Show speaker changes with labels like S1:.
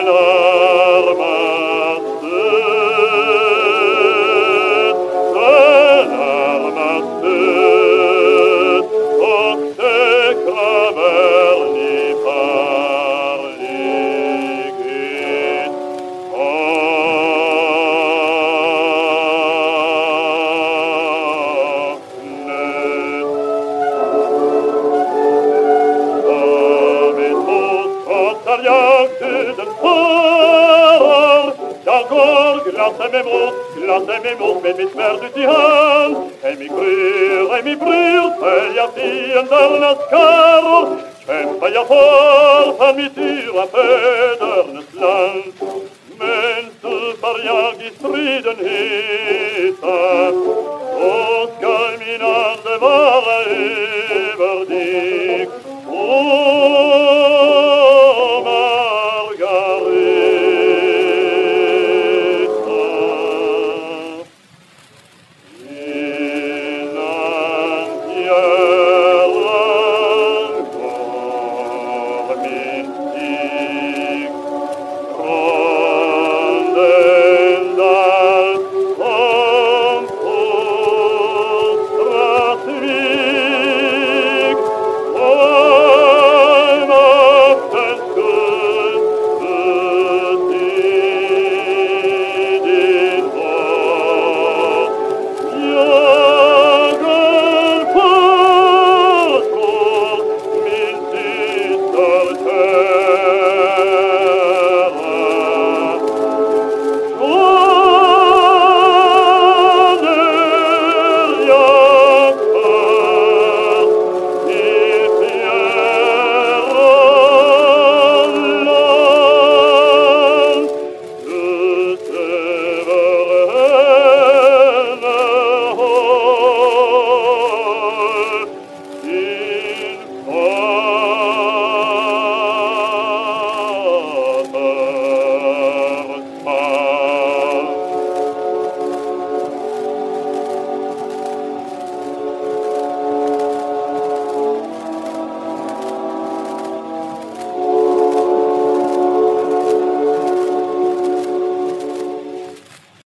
S1: Amen. tar jag döden för. Jag går glatt mig mot, glatt mig mot med mitt svärd ut i hand. Emigrerar, emigrerar, följa fiendernas skaror. Kämpar jag för, för mitt yra fädernes land. Men stupar jag i striden heta,